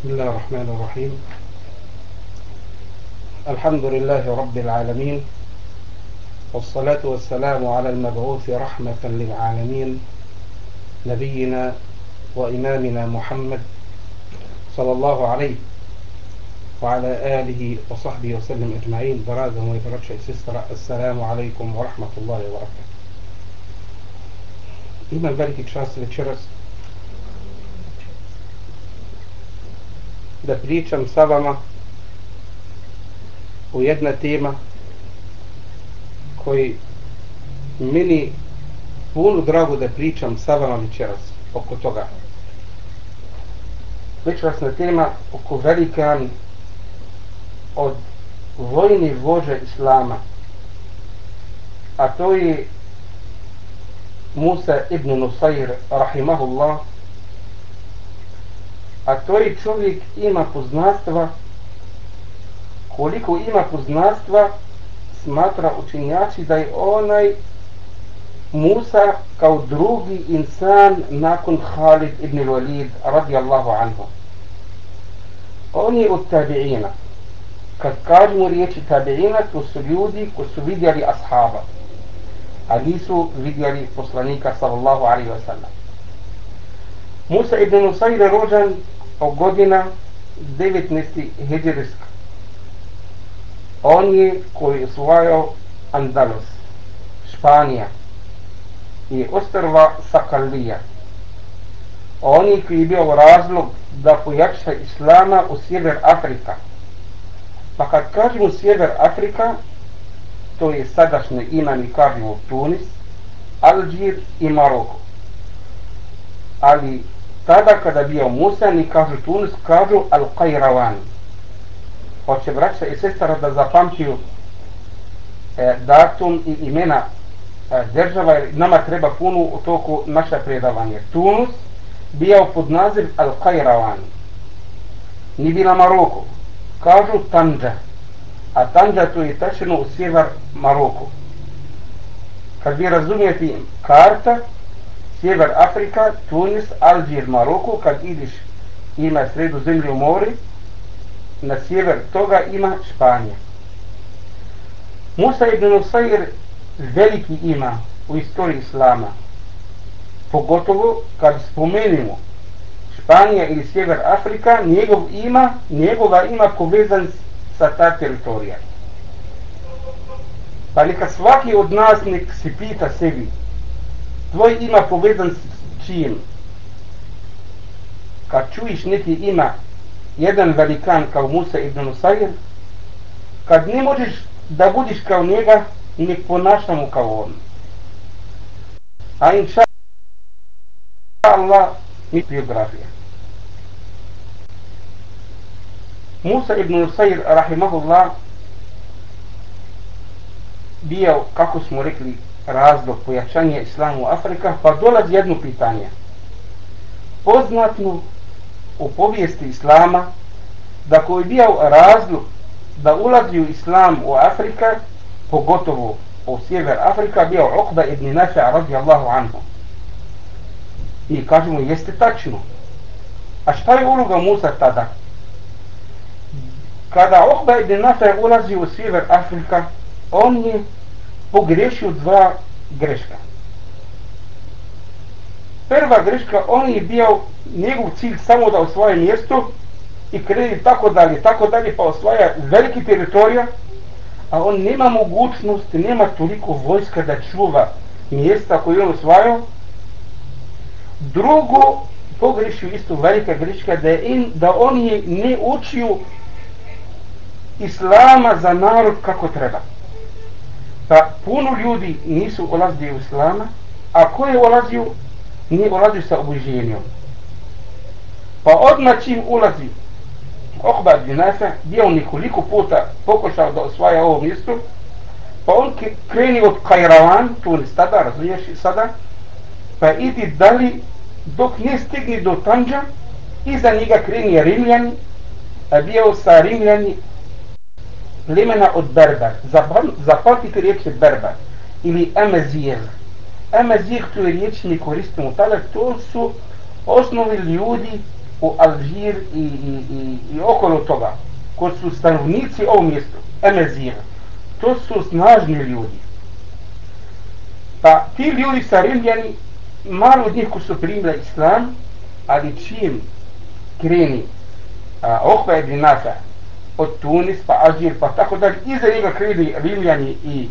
بسم الله الرحمن الرحيم. الحمد لله رب العالمين والصلاة والسلام على المبعوث رحمة للعالمين نبينا وإمامنا محمد صلى الله عليه وعلى آله وصحبه وسلم أجمعين. برادة ويبرتش سستر السلام عليكم ورحمة الله وبركاته. Imam veliki čast večeras da pričam sa vama u jedna tema koji meni puno drago da pričam sa vama večeras oko toga. Večerasna tema oko velikan od vojni vođa Islama a to je Musa ibn Nusayr rahimahullah a to je čovjek ima poznanstva koliko ima poznanstva smatra učinjači da je onaj Musa kao drugi insan nakon Khalid ibn Walid radijallahu anhu. On je od tabi'ina. Kad kažemo riječi tabi'ina to su ljudi koji su vidjeli ashaba a nisu vidjeli poslanika sallallahu alaihi wa sallam. Musa ibn Nusair je rođen godina 19. heđerska. On je koji je osvojao Andalus, Španija i ostrva Sakalija. On je koji je bio razlog da pojača Islama u sjever Afrika. Pa kad kažemo sjever Afrika, to je sadašnje ime mi kažemo Tunis, Alžir i Maroko. Ali tada kada bio Musa ni kažu Tunis, kažu Al-Qairawan. Hoće braća i sestara da zapamtiju e, datum i imena e, država, jer nama treba puno u toku naše predavanje. Tunus bio pod naziv Al-Qairawan. Ni bila Maroko. Kažu Tanja. A Tanja to je tačno u sjever Maroko. Kad vi razumijete karta, Sjever Afrika, Tunis, Alžir, Maroko, kad ideš ima sredu zemlje u mori, na sjever toga ima Španija. Musa ibn Usayr veliki ima u istoriji Islama. Pogotovo kad spomenimo Španija ili Sjever Afrika, njegov ima, njegova ima povezan sa ta teritorija. Pa neka svaki od nas nek se pita sebi, tvoj ima povezan s čim? Kad čuješ neki ima jedan velikan kao Musa ibn Nusair, kad ne možeš da budiš kao njega, ne ponašamo kao on. A inša Allah mi biografija. Musa ibn Nusair, rahimahullah, bio, kako smo rekli, razlog pojačanja islamu u Afrika, pa dolazi jedno pitanje. Poznatno u povijesti islama da koji bio razlog da ulazi u islam u Afrika, pogotovo u sjever Afrika, bio Uqba ibn Nafa radijallahu anhu. I kažemo, jeste tačno. A šta je uloga Musa tada? Kada Uqba ibn Nafa ulazi u sjever Afrika, on je pogrešio dva greška. Prva greška, on je bio njegov cilj samo da osvoje mjesto i kredi tako dalje, tako dalje, pa osvaja veliki teritorija, a on nema mogućnost, nema toliko vojska da čuva mjesta koje on osvajao. Drugo, pogrešio isto velika greška, da, je in, da on je ne učio islama za narod kako treba. Pa puno ljudi nisu ulazili u islama, a ko je ulazio, nije ulazio sa obuženjom. Pa odmah čim ulazi Okba Dinafa, bio on nekoliko puta pokušao da osvaja ovo mjesto, pa on kreni od Kajravan, tu on tada, razumiješ sada, pa idi dali dok ne stigni do Tanđa, iza njega kreni Rimljani, a bio sa Rimljani plemena od Berber. Zapamtite riječi Berber ili Emezir. Emezir tu je riječ mi koristimo tada, to su osnovi ljudi u Alžir i, i, i, i okolo toga, ko su stanovnici ovog mjestu, Emezira, to su snažni ljudi. Pa ti ljudi sa Rimljani, malo od njih ko su primili islam, ali čim kreni a, ibn Nafa od Tunis, pa Alžir, pa tako dalje, iza njega kreni Rimljani i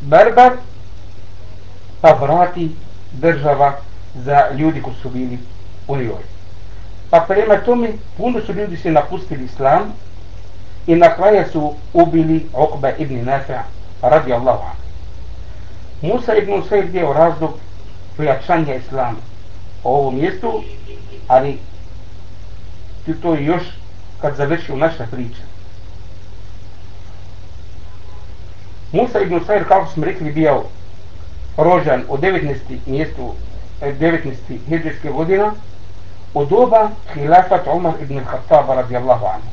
Berber, pa vrati država za ljudi koji su bili u njoj. Pa prema tome, puno su ljudi se napustili islam i na kraju su ubili Okba ibn Nafa radi Allahu Musa ibn Usaid je u razlog pojačanja islama u ovom mjestu, ali to je još kad završio naša priča. Musa ibn Usair, kako smo rekli, bio rođan u 19. mjestu eh, 19. hijđarske godina u doba hilafat Umar ibn Khattaba radijallahu anhu.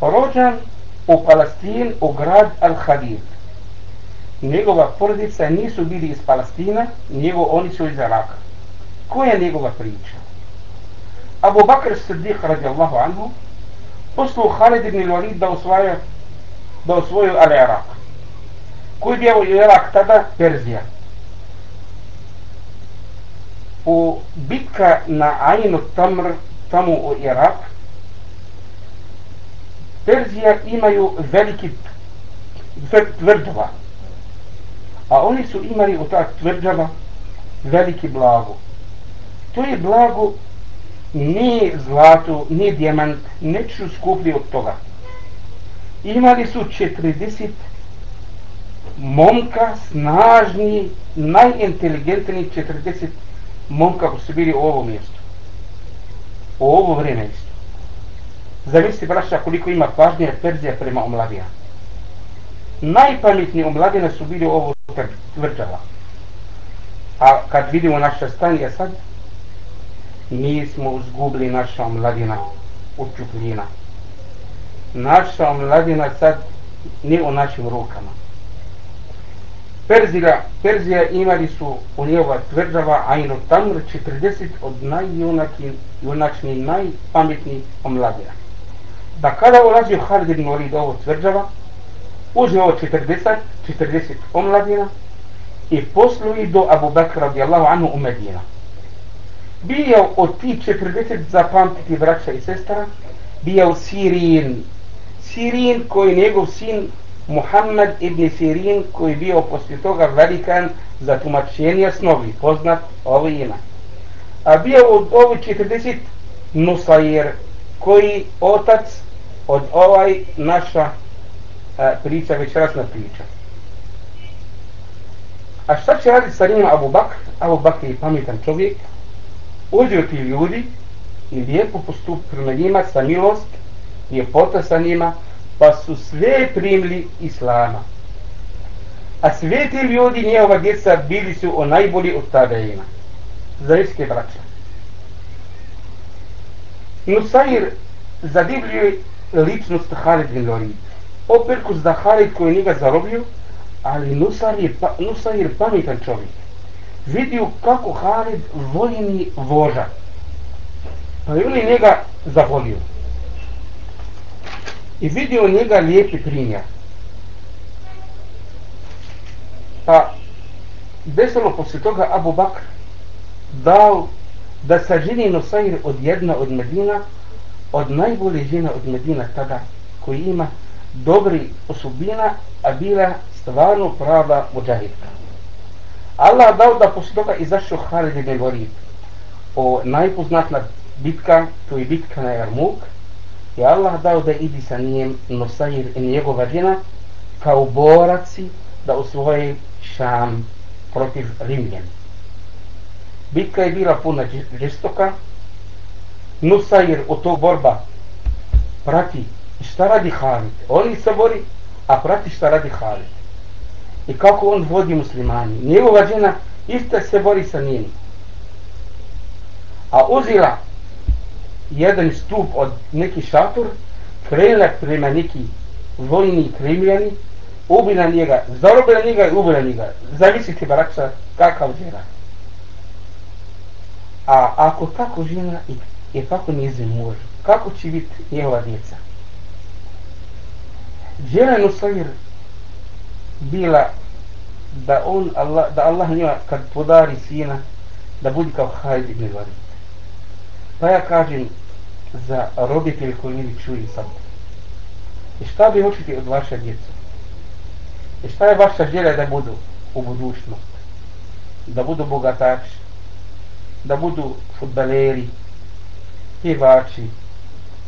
Rođan u Palestin u grad Al-Hadid. Njegova porodica nisu bili iz Palestina, njego, oni su iz Iraka. Koja je njegova priča? Abu Bakr Siddiq radijallahu anhu poslao Khalid ibn Walid da osvaja da osvoju Al-Irak. Koji je Irak tada? Perzija u bitka na Ainu Tamr tamo u Irak Perzija imaju veliki tvrdova. a oni su imali u ta tvrđava veliki blago to je blago ni zlato, ni dijamant neću skuplji od toga imali su 40 momka snažni najinteligentniji 40 momka koji su bili u ovom mjestu. U ovo vrijeme isto. Zamisli, braća, koliko ima pažnje Perzija prema omladija. Najpametniji omladine su bili u ovo tvrđava. A kad vidimo naše stanje sad, mi smo uzgubili naša mladina u. Naša mladina sad ni u našim rukama. Perzija, Perzija imali su u njeva tvrđava Aino Tamr 40 od najjunačni, najpametniji omladina. Da kada ulazio Halid ibn Walid ovo tvrđava, uzeo ovo 40, 40 omladina i posluje do Abu Bakr radijallahu anhu u Medina. Bio od tih 40 zapamtiti braća i sestra, bio Sirin. Sirin koji njegov sin Muhammed ibn Sirin koji bio poslije toga velikan za tumačenje snovi, poznat ovo ime. A bio od ovo 40 Nusair koji otac od ovaj naša a, priča, večerasna priča. A šta će raditi sa njima Abu Bakr? Abu Bakr je pametan čovjek, Uđu ti ljudi i lijepo postup prema njima sa milost, ljepota sa njima, pa su sve primili islama. A sve ti ljudi, njehova djeca, bili su o najbolji od tada ima. Zaviske braća. Nusair zadivljuje ličnost Halid bin Lorid. Operkus da Halid koji njega zarobio, ali Nusair je, pa, Nusair pametan čovjek. Vidio kako Halid vojni voža. Pa je li njega zavolio i vidio njega lijepi primjer. Pa desilo poslije toga Abu Bakr dao da sa ženi Nusair od jedna od Medina, od najbolje žena od Medina tada, koji ima dobri osobina, a bila stvarno prava muđahidka. Allah dao da poslije toga izašao Halid ibn Walid o najpoznatna bitka, to je bitka na Jarmuk, I Allah dao da idi sa njem Nusair i njegova žena kao boraci da osvoje Šam protiv Rimljen. Bitka je bila puna žestoka. Nusair u to borba prati šta radi Halid. On se bori, a prati šta radi Halid. I kako on vodi muslimani. Njegova žena isto se bori sa njim. A uzila jedan stup od neki šator, krene prema neki vojni krimljani, ubila njega, zarobila njega i ubila njega. Zamislite, barakša, kakav žena. A ako tako žena i i kako njezin muž, kako će biti njegova djeca. Žena Nusayr bila da on Allah, da Allah njima kad podari sina da budi kao Halid ibn Valid Pa ja kažem za roditelj koji mi čuju sad. I šta bi hoćete od vaše djeca? I šta je vaša želja da budu u budućnost? Da budu bogatači, da budu futbaleri, pjevači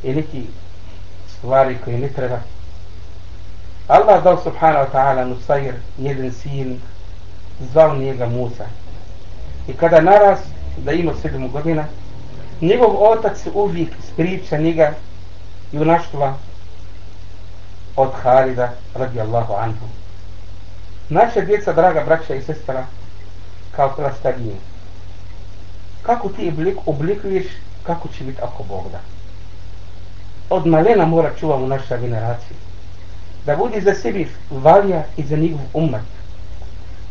i neki stvari koje ne treba. Allah dao subhanahu wa ta'ala Nusair njeden sin zvao njega Musa. I kada naraz da ima sedmu godina, njegov otac uvijek spriča njega junaštva od Halida radijallahu anhu. Naše djeca, draga braća i sestra, kao plastarije. Kako ti oblik, oblikuješ, kako će biti ako Bog da. Od malena mora čuvamo naša generacija. Da bude za sebi valija i za njegov umat.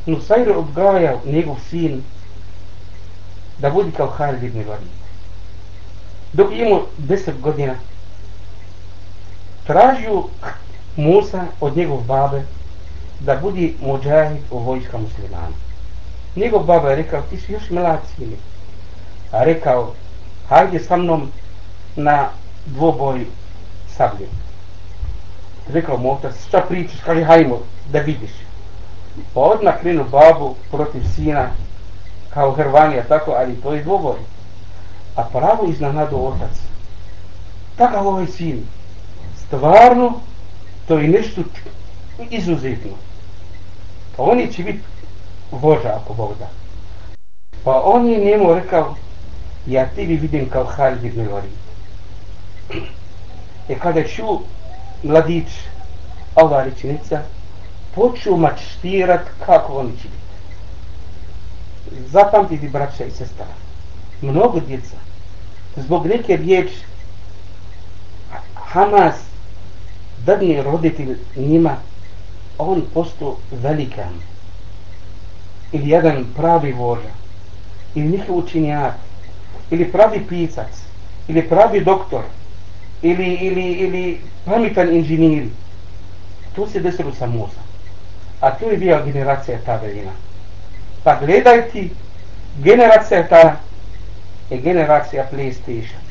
Nusajru odgajao njegov sin da bude kao Halid ibn Valid. Dok imao deset godina, tražio Musa od njegov babe da budi muđahid u vojska muslimana. Njegov baba je rekao, ti si još mlad sine. A rekao, hajde sa mnom na dvoboj sablje. Rekao mu otac, šta pričaš, kaže, hajmo da vidiš. Pa odmah krenu babu protiv sina, kao Hrvanija, tako, ali to je dvoboj. A pravo iznenado otac. Takav ovaj sin, stvarno, to je nešto izuzetno. Pa oni će biti voža ako Bog da. Pa on je njemu rekao, ja tebi vidim kao Halid ibn Walid. E kada ču mladić, ova rečenica, počeo mačtirat kako oni će biti. Zapamtiti braća i sestara. Mnogo djeca, zbog neke riječi, Hamas dadni roditelj njima, on postao velikan. Ili jedan pravi voža. Ili njihov učinjak. Ili pravi pisac. Ili pravi doktor. Ili, ili, ili pametan inženir. To se desilo sa Musa. A to je bila generacija ta velina. Pa gledajte, generacija ta je generacija PlayStation.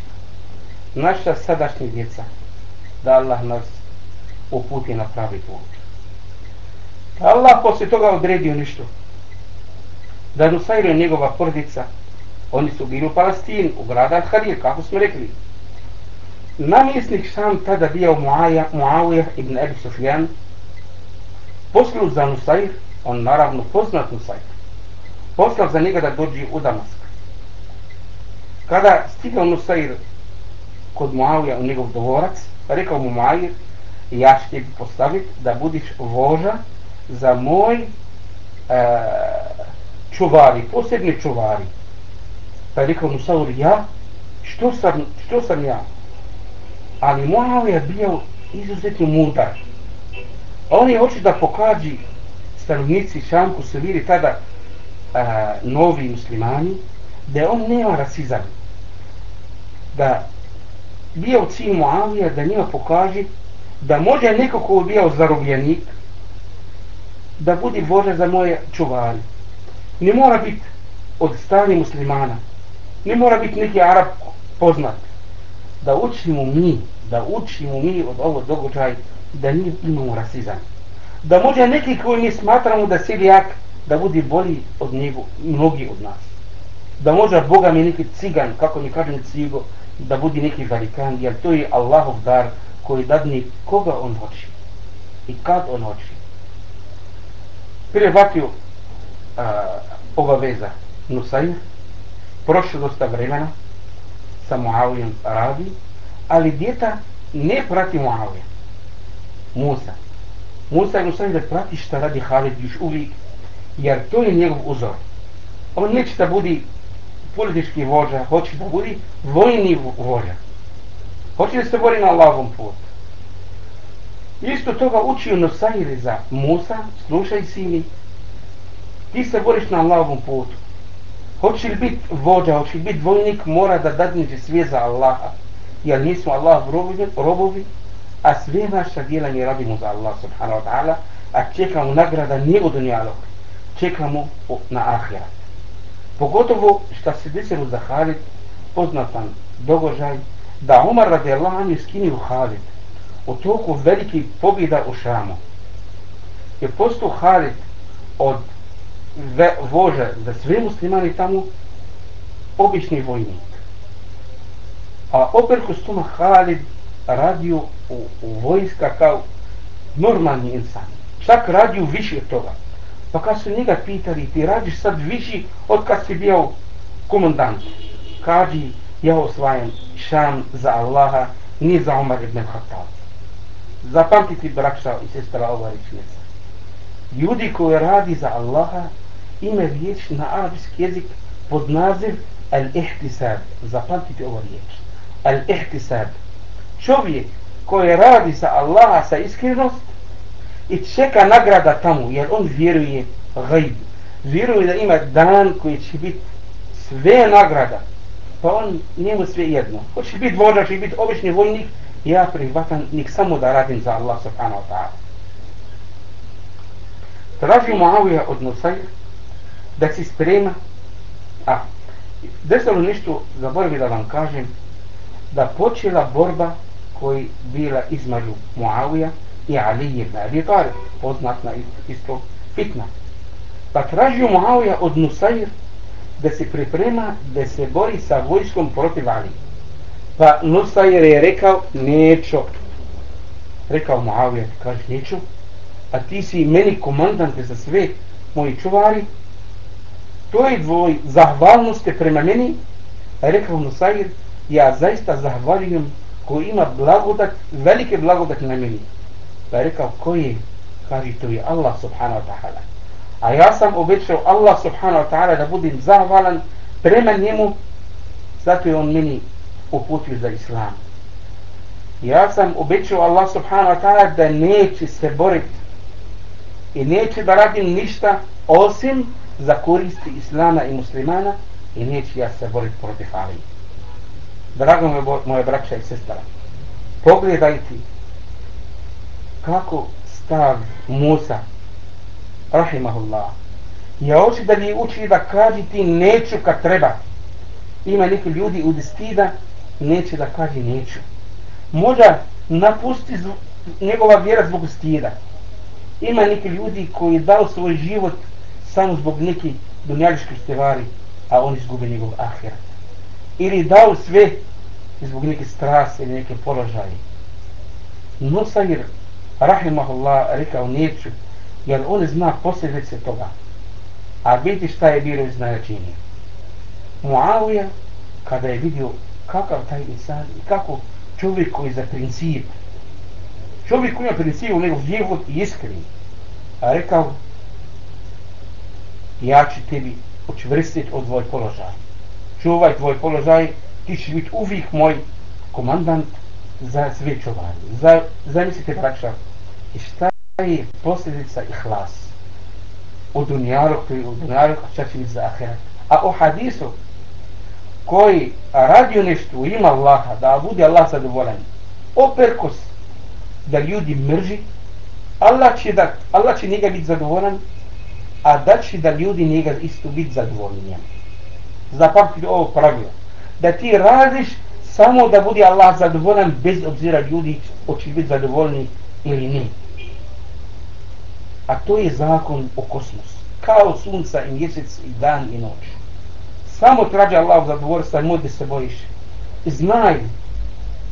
Naša sadašnja djeca, da Allah nas uputi na pravi put. Allah poslije toga odredio ništo. Da Nusajru je njegova porodica, oni su bili u Palestini, u grada Al-Hadir, kako smo rekli. Namjesnik sam tada bio Muawija ibn Ebi Sufjan, poslao za Nusajr, on naravno poznat Nusajr, poslao za njega da dođe u Damask. Kada stigao Nusajr kod Muawija u njegov dvorac, rekao mu Muawija, ja ću ti postaviti da budiš voža za moj e, čuvari, posebni čuvari. Pa je rekao mu Saur, ja? Što sam, što sam ja? Ali Muav je bio izuzetno mudar. On je hoće da pokaži stanovnici Šamku se vidi tada a, novi muslimani, da on nema rasizam. Da bio cilj Muavija da njima pokaži da može neko ko je bio zarobljenik, da budi vođa za moje čuvari. Ne mora biti od stani muslimana. Ne mora biti neki Arab poznat. Da učimo mi, da učimo mi od ovog događaja da mi imamo rasizam. Da može neki koji mi smatramo da si jak, da budi bolji od njegu, mnogi od nas. Da može Boga mi neki cigan, kako mi kažem cigo, da budi neki velikan, jer to je Allahov dar koji dadni koga on hoće i kad on hoće prihvatio ova obaveza Nusair, prošlo dosta vremena, sa Muavijom radi, ali djeta ne prati Muavija. Musa. Musa je ustavio da prati šta radi Halid još uvijek, jer to je njegov uzor. On neće da budi politički vođa, hoće da budi vojni vođa. Hoće da se bori na Allahom putu. Isto toga učio Nosajri za Musa, slušaj sini, ti se boriš na Allahovom putu. Hoće li biti vođa, hoće li biti vojnik, mora da dadniđe sve za Allaha. Jer nismo Allah robovi, robovi a sve naša djela ne radimo za Allah subhanahu wa ta'ala, a čekamo nagrada nije u dunjalog, čekamo na ahirat. Pogotovo što se desilo za Halid, poznatan dogožaj, da Umar radi Allah je skinio Halid u toku velikih pobjeda u Šamu. Je postao Halid od ve, vože za sve muslimani tamo obični vojnik. A operko s Halid radio u, u vojska kao normalni insan. Čak radio više od toga. Pa kad su njega pitali, ti radiš sad više od kad si bio komandant. Kaži, ja osvajam šan za Allaha, ni za Umar ibn Khattab. Zapamtiti brakša i sestra ova rečnica. Ljudi koji radi za Allaha ime riječ na arabski jezik pod naziv al-ihtisab. Zapamtite ovo riječ. Al-ihtisab. Čovjek koji radi sa Allaha sa iskrenost i čeka nagrada tamo jer on vjeruje gajb. Vjeruje da ima dan koji će biti sve nagrada. Pa on njemu sve jedno. Hoće biti vođa, će biti obični vojnik. Ja prihvatam nik samo da radim za Allah subhanahu wa ta'ala. Traži Muawija od Nusajr da se sprema. A, desalo nešto, zaboravim da vam kažem, da počela borba koji bila između Muawija i Ali ibn Abi Talib, poznatna isto fitna. Pa tražio Muawija od Nusajr da se priprema da se bori sa vojskom protiv Ali. Pa Nusajr je rekao, neću. Rekao Muawija, kaže, neću. A ti si meni komandante za sve moji čuvari, to je dvoj zahvalnosti prema meni, rekao Nusajr, ja zaista zahvaljujem ko ima blagodat, velike blagodat na meni. Pa je rekao, ko je? Kaži, to je Allah subhanahu wa ta'ala. A ja sam obećao Allah subhanahu wa ta'ala da budem zahvalan prema njemu, zato je on meni uputio za islam. Ja sam obećao Allah subhanahu wa ta'ala da neće se boriti i neće da radim ništa osim za koristi islama i muslimana i neće ja se boriti protiv Alije. Drago moje, moje braća i sestara, pogledajte kako stav Musa, rahimahullah, je oči da li uči da kaži ti neću kad treba. Ima neki ljudi u destida, neće da kaži neću. Možda napusti njegova vjera zbog stida. Ima neki ljudi koji dao svoj život samo zbog neki dunjaliških stvari, a on izgubi njegov ahirat. Ili dao sve zbog neke strase ili neke položaje. Nusair, rahimahullah, rekao neću, jer on zna posljedice toga. A vidi šta je bilo iznajačenje. Muavija, kada je vidio kakav taj insan i kako čovjek koji za princip, čovjek koji ima princip u njegov život i iskreni, a rekao, ja ću tebi učvrstiti od tvoj položaj. Čuvaj tvoj položaj, ti ćeš biti uvijek moj komandant za sve čuvanje. Za, zamislite, braća, i šta je posljedica i hlas? U dunjaru koji u dunjalu, šta će biti za ahirat? A u hadisu, koji radio nešto u ima Allaha, da bude Allah zadovoljan, operkos da ljudi mrži, Allah će, da, Allah će njega biti zadovoljan, a da će da ljudi njega isto biti zadovoljni. Zapamtite ovo pravilo. Da ti radiš samo da bude Allah zadovoljan bez obzira ljudi hoće biti zadovoljni ili ne. A to je zakon o kosmosu. Kao sunca i mjesec i dan i noć. Samo traži Allah zadovoljstva i moj se bojiš. Znaj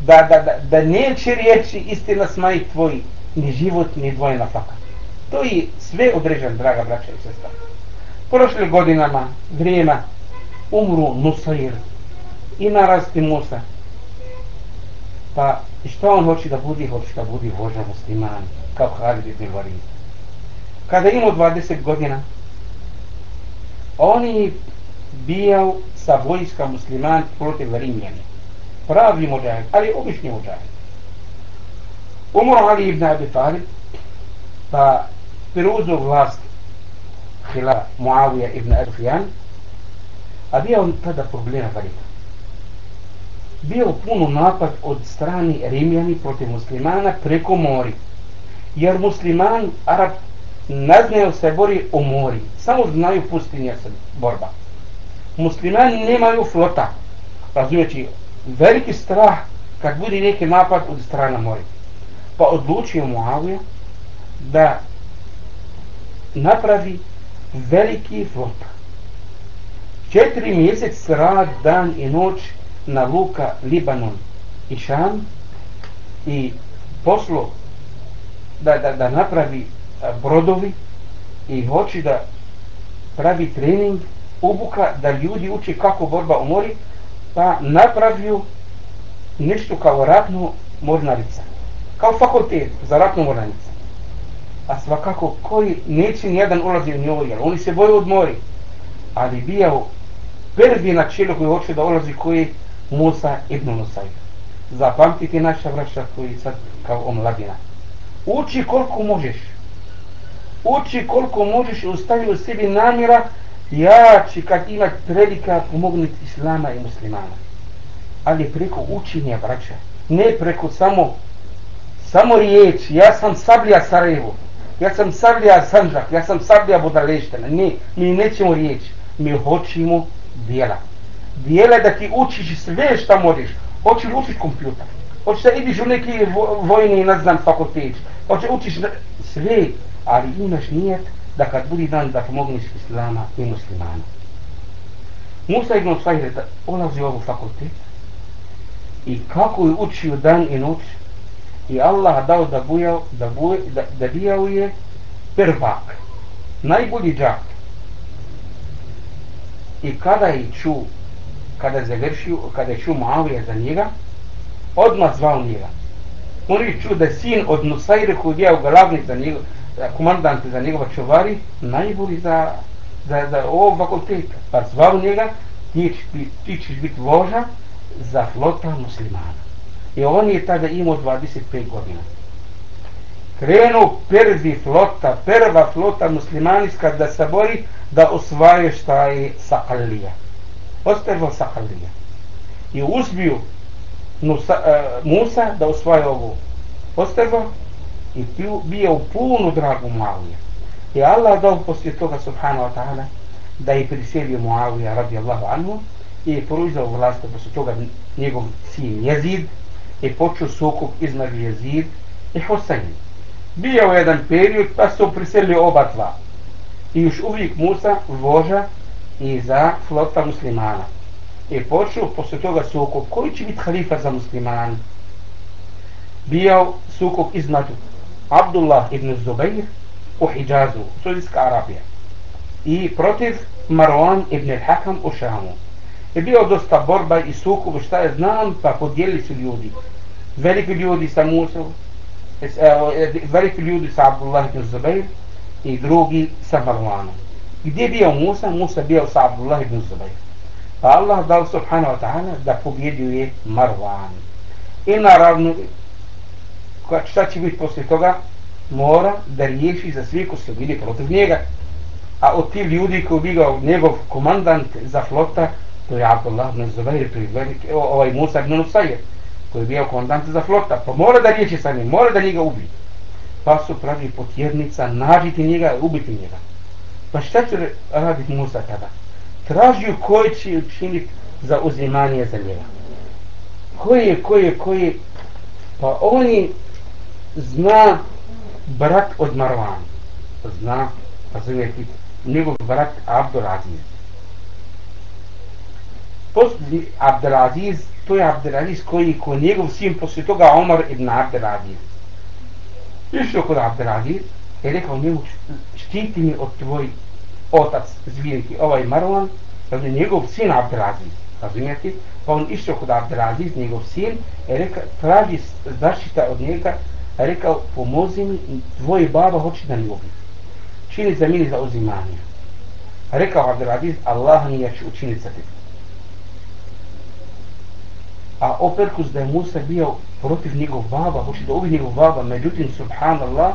da, da, da, da neće riječi istina smaji tvoj ni život ni dvojna fakat. To je sve određen, draga braća i sestra. Prošle godinama, vrijeme, umru Nusair i narasti Musa. Pa, što on hoće da budi? Hoće da budi voža musliman, kao Halid ibn Walid. Kada imao 20 godina, on je bijao sa vojska musliman protiv Rimljani. Pravi muđahid, ali obični muđahid. Umro Ali ibn Abi Talib, pa preuzeo vlast Hila Muavija ibn Arfijan A bio on tada problema velika. Bio puno napad od strani Rimljani protiv muslimana preko mori. Jer musliman, Arab, ne znaju se bori u mori. Samo znaju pustinja se borba. Muslimani nemaju flota. Razumijeći, veliki strah kad bude neki napad od strana mori. Pa odlučio Muavija da napravi veliki flot. Četiri mjesec rad, dan i noć na luka Libanon i Šam i poslo da, da, da napravi brodovi i hoći da pravi trening obuka da ljudi uči kako borba u mori pa napravio nešto kao ratnu mornarica kao fakultet za ratnu mornaricu a svakako koji neće nijedan ulazi u njoj jer oni se boju od mori ali bijao prvi na čelu koji hoće da ulazi koji Musa ibn Nusaj zapamtite naša vraća koji sad kao omladina. Uči koliko možeš. Uči koliko možeš i ustavi u sebi namjera ja će kad imat predika pomognuti islama i muslimana. Ali preko učenja braća ne preko samo samo riječ ja sam sablja Sarajevo ja sam sablja Sanđak ja sam sablja Budaleštena ne, mi nećemo riječi, mi hoćemo dijela. Dijela da ti učiš sve šta možeš. Hoćeš učiš kompjuter hoćeš da idiš u neki vojni ne znam fakultet. Hoćeš učiš sve ali imaš nijet da kad budi dan da pomogneš islama i muslimana. Musa ibn Sajre da ulazi u ovu fakultet i kako je učio dan i noć? I Allah dao da bujao, da, buj, da, da bijao je prvak, najbolji džak. I kada je ču, kada je završio, kada je ču Muavija za njega, odmah zvao njega. On je ču da je sin od Nusajre koji je glavni za njega, komandant za njegova čuvari, najbolji za, za, za ovog fakulteta. Pa zvao njega, ti, ti ćeš biti voža za flota muslimana. I on je tada imao 25 godina. Krenuo prvi flota, prva flota muslimanska da se bori da osvaje šta je Sakalija. Ostavio Sakalija. I uzbio Nusa, uh, Musa da osvaje ovo. Ostavio i bio u punu dragu Muavija. I Allah dao poslije toga subhanahu wa ta'ala da je priselio Muavija radijallahu anhu i je proizao vlast posle toga njegov sin Jezid i počeo sukup između Jezid i Hosein. Bio je jedan period pa su priselili oba dva. I još uvijek Musa voža i za flota muslimana. I počeo poslije toga sukup koji će biti halifa za musliman. Bio sukup između Abdullah ibn Zubair u Hijazu, Sudijska Arabija. I protiv Marwan ibn al-Hakam u Šamu. Je bio dosta borba i sukob, šta je znam, pa podijeli su ljudi. Veliki ljudi sa Musom, e, e, veliki ljudi sa Abdullah ibn Zubair i drugi sa Marwanom. Gdje je bio Musa? Musa bio sa Abdullah ibn Zubair. Pa Allah dao subhanahu wa ta'ala da pobjedio je Marwan. I naravno šta će biti poslije toga? Mora da riješi za sve ko se vidi protiv njega. A od ti ljudi koji bi njegov komandant za flota, koji je Abdullah ibn Zubair, to je ovaj Musa ibn Nusayr, koji je bio komandant za flota, pa mora da riječi sa njim, mora da njega ubije. Pa su pravi potjernica, nađiti njega, ubiti njega. Pa šta će raditi Musa tada? Tražio koji će učiniti za uzimanje za njega. Koji je, koji je, koji je? Pa oni zna brat od Marwan zna pa razumijeti njegov brat Abdulaziz poslije Abdulaziz to je Abdulaziz koji ko njegov sin poslije toga Omar ibn Abdulaziz išao kod Abdulaziz i rekao njemu štiti mi od tvoj otac zvijenki ovaj Marwan je njegov sin Abdelaziz, razumijete? pa on išao kod Abdulaziz njegov sin i rekao traži zaštita od njega rekao, pomozi mi, tvoj baba hoće da mi ubi. Čini za mini za uzimanje. Rekao Abdelaziz, Allah mi ja ću učiniti za tebi. A operkus da je Musa bio protiv njegov baba, hoće da ubi njegov baba, međutim, subhanallah,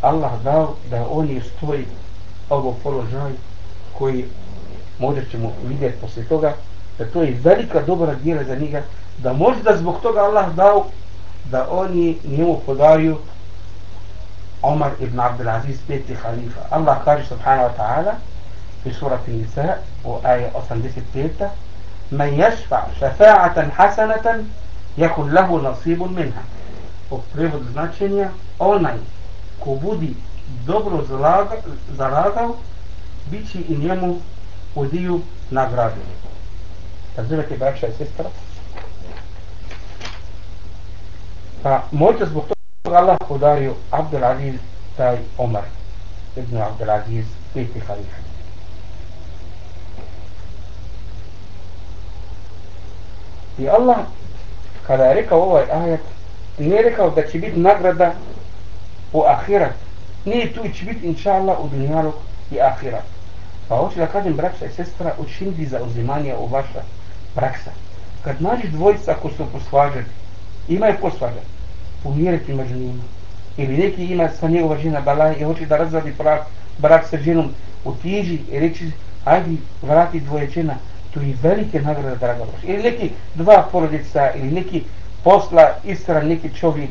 Allah dao da on je stoji ovo položaj koji možda ćemo vidjeti poslije toga da to je velika dobra djela za njega da možda zbog toga Allah dao da oni njemu podariju Omar ibn Abdelaziz peti halifa Allah kaže subhanahu wa ta'ala في سورة النساء وآية 85 من يشفع شفاعة حسنة يكن له نصيب منها u prevod značenja onaj ko budi dobro zalagao bit će i njemu udiju nagradu razumete braća i sestra pa možda zbog toga Allah podario Abdul Aziz taj Omar ibn Abdul Aziz peti halifa I Allah kada je rekao ovaj ajat, nije rekao da će biti nagrada u ahirat. Nije tu će biti inša Allah u dunjalu i ahirat. Pa hoću da kažem braća i sestra učiniti za uzimanje u vaša praksa. Kad nađeš dvojica ko su posvađali, imaju posvađani umiriti među njima. Ili neki ima sa njegova žena balaj i hoće da razvadi brak, brak sa ženom u i reći ajdi vrati dvoje žena to je velike nagrade draga Bož. ili neki dva porodica ili neki posla istran neki čovjek.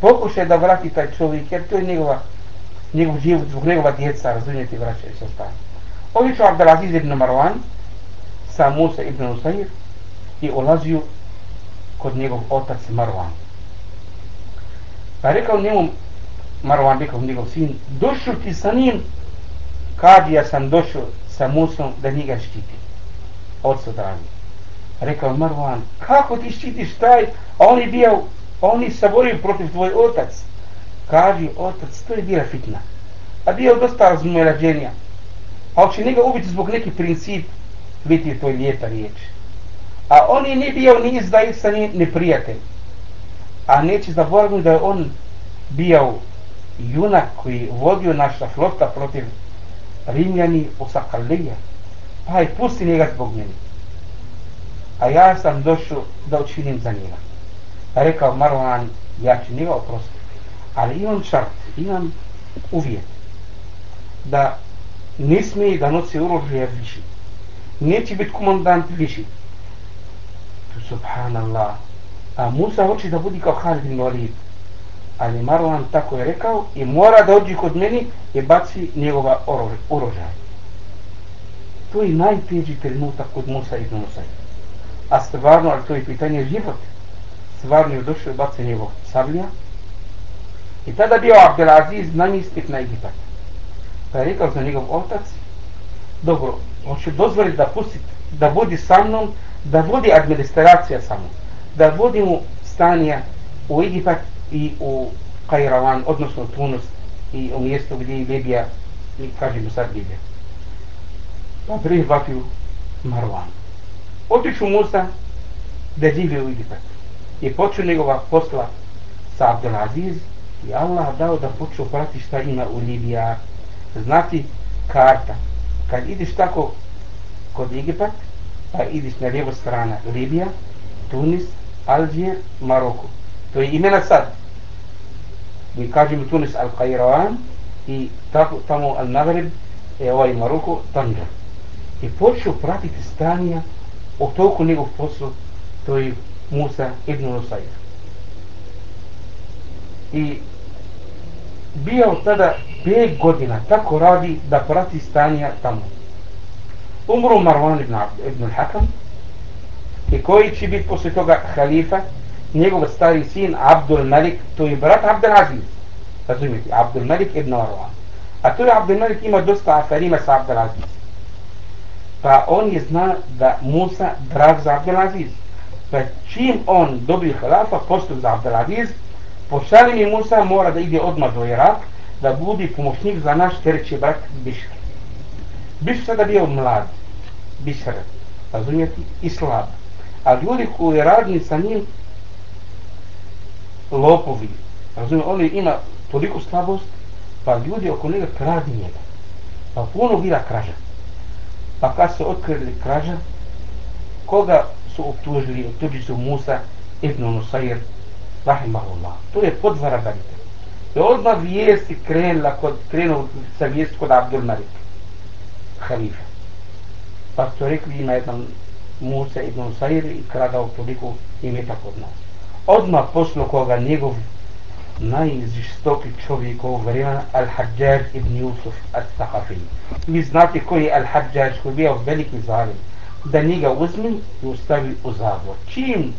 Pokušaj da vrati taj čovjek jer to je njegova njegov život, zbog njegova djeca razumijete vraća i sve ovi su Abdelaziz ibn Marwan sa Musa ibn Usair i ulazio kod njegov otac Marwan. Pa rekao njemu Marwan rekao njegov sin došao ti sa njim kad ja sam došao sa Musom da njega štiti odsudani. dragi rekao Marwan kako ti štitiš taj? A on je bio oni se borili protiv tvoj otac. Kaži otac to je bila fitna. A bio dosta razumelađenja a hoće njega ubiti zbog neki princip biti to je lijepa riječ. A on je ne bio ni izdajica, ni, neprijatelj. a neće zaboraviti da je on bio junak koji vodio naša flota protiv Rimljani u Sakalija pa i pusti njega zbog mene. a ja sam došao da učinim za njega. Pa rekao Marwan ja ću njega oprostiti. Ali imam čart imam uvjet da ne smije da nosi oružje više. Neće biti komandant više. To subhanallah. A Musa hoće da budi kao Khalid ibn Walid. Ali Marwan tako je rekao i mora da ođi kod meni i baci njegova oružaj to je najteži trenutak kod Musa ibn Musa a stvarno, ali to je pitanje život. Stvarno je došao i njegov sablja i tada bio Abdelaziz namjestnik na Egipat. Pa je rekao za njegov otac dobro, hoće dozvoliti da pusti da vodi sa mnom da vodi administracija sa mnom da vodi mu u Egipat i u Kajravan, odnosno Tunis i u mjestu gdje je Libija i kažemo sad Libija pa prihvatio Marwan. Otišu Musa da žive u Egipat. I počeo njegova posla sa Abdelaziz i Allah dao da počeo prati šta ima u Libija. Znati karta. Kad ideš tako kod Egipat, pa ideš na lijevo strana Libija, Tunis, Alžir, Maroko. To je imena sad. Mi kažemo Tunis Al-Qairawan i tako, tamo Al-Maghrib, e ovaj Maroko, Tanđar i počeo pratiti stranija o toku njegov poslu to je Musa ibn Nusair i bio tada 5 godina tako radi da prati stanja tamo. Umro Marwan ibn, ibn Hakam i koji će biti posle toga halifa njegov stari sin Abdul Malik to je brat Abdul Aziz razumijete Abdul Malik ibn Marwan. A to je Abdul Malik ima dosta aferima sa Abdul Aziz pa on je zna da Musa drag za Abdelaziz. Pa čim on dobije halafa, postup za Abdelaziz, pošali mi Musa mora da ide odmah do Irak, da budi pomoćnik za naš treći brat Bišr. Bišr sada bio mlad, Bišr, razumijeti, i slab. A ljudi koji radni sa njim, lopovi, razumijeti, on ima toliko slabost, pa ljudi oko njega kradi njega. Pa puno bila kraža. Pa kad su otkrili krađa, koga su optužili? Optužili su Musa ibn Nusair, rahimahullah. To je podvara Barita. I odmah vijesti krenula kod, krenu sa vijest kod Abdul Malik, halifa. Pa su rekli ima jedan Musa ibn Nusair i kradao toliko imeta kod nas. Odmah poslo koga njegov najžestoki čovjek ovog vremena Al-Hajjaj ibn Yusuf al-Sahafi. Vi znate koji je Al-Hajjaj koji je bio veliki zalim. Da njega uzmi i ustavi u zatvor. Čim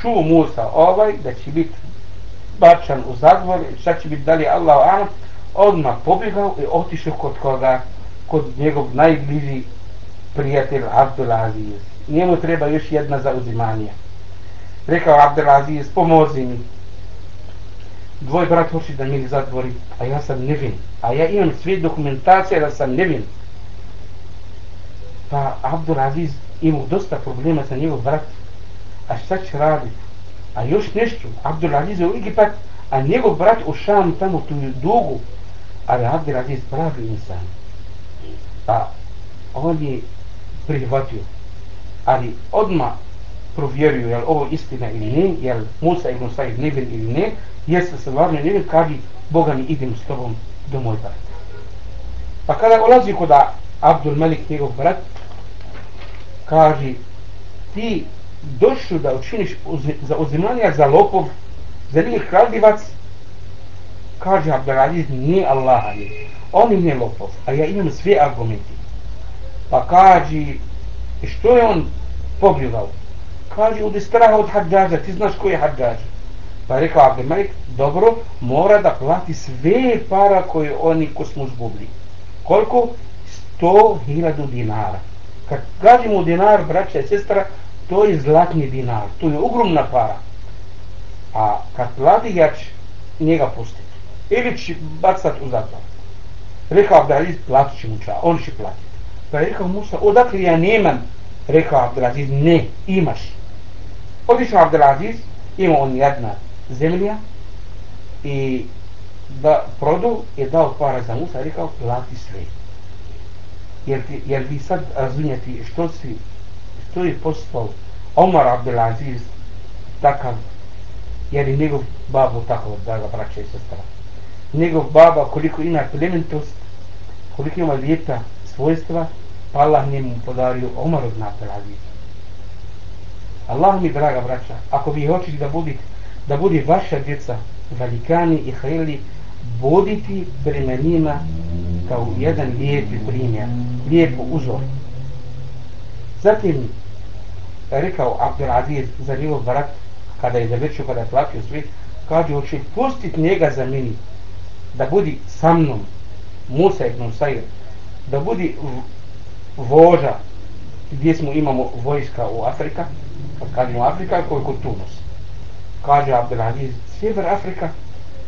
čuo Musa ovaj da će biti bačan u zatvor šta će biti dalje Allah Anam, odmah pobjegao i otišao kod koga, kod njegov najbliži prijatelj Abdul Aziz. Njemu treba još jedna zauzimanje Rekao Abdul Aziz, pomozi mi. Dvoj brat hoće da mi zatvori, a ja sam nevin. A ja imam sve dokumentacije da sam nevin. Pa Abdul Aziz imao dosta problema sa njegov brat. A šta će raditi? A još nešto, Abdul Aziz je u Egipat, a njegov brat u Šam tamo tu je dugu, ali Abdul Aziz pravi insan. Pa on je prihvatio, ali odmah provjerio je li ovo istina ili ne, je li Musa ibn Sa'id nevin ili ne, jeste se varno njega, kaži Boga mi idem s tobom do moj brat. Pa kada ulazi kod Abdul Malik, njegov brat, kaže, ti došao da učiniš za uzimanja za lopov, za nije kraljivac, kaže Abdelaziz, nije Allah, on im je lopov, a ja imam sve argumenti. Pa kaže, što je on pogledao? Kaže, od straha od hađaža, ti znaš koji je hađaža. Pa je rekao Abdelmalik, dobro, mora da plati sve para koje oni ko smo zgubili. Koliko? 100.000 dinara. Kad kažemo dinar, braća i sestra, to je zlatni dinar, to je ogromna para. A kad plati, ja ću njega pustiti. Ili će bacati u zatvor. Rekao Abdelaziz, platit će mu ča, on će platiti. Pa je rekao Musa, odakle ja nemam? Rekao Abdelaziz, ne, imaš. Odišao Abdelaziz, ima on jedna zemlja i da produ je dao para za Musa, rekao, plati sve. Jer, ti, jer vi sad razumijete što si što je postao Omar Abdelaziz takav jer je njegov babo tako da braća i sestra njegov baba koliko ima plementost koliko ima lijepa svojstva pa Allah njemu podario Omar Abdelaziz Allah mi draga braća ako vi hoćete da budete da budi vaša djeca velikani i hajli buditi njima kao jedan lijepi primjer lijepo uzor zatim rekao Abdelaziz za njegov brat, kada je završio, kada je platio sve, kaže, hoće pustiti njega za meni, da budi sa mnom, Musa ibn Sajr, da budi voža, gdje smo imamo vojska u Afrika, kad kažemo Afrika, koliko Tunos. Kaže Abdelaziz, sjever Afrika,